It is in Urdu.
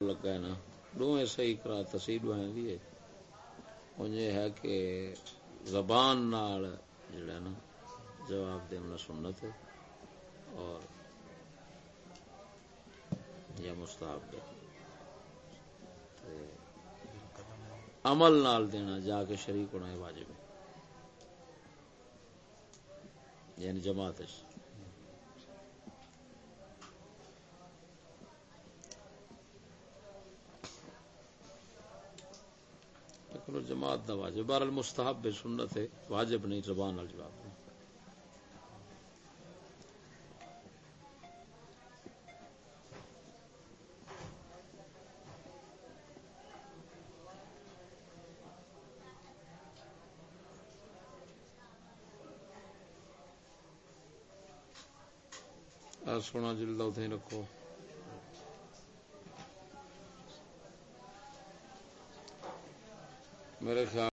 لگا ہے نا۔ دو صحیح کرا تصحیح دعائیں بھی ہے۔ ہے کہ زبان نال جڑا نا، جواب دینا سنت ہے۔ اور یا مستحب ہے۔ عمل نال دینا جا کے شریک ہونا ہے واجب ہے۔ یعنی جماعت جماعت دا واجب بہر المستحب بے سنت ہے، واجب نہیں، زبان وال جواب سونا جلدا اتنے رکھو۔ میرے خیال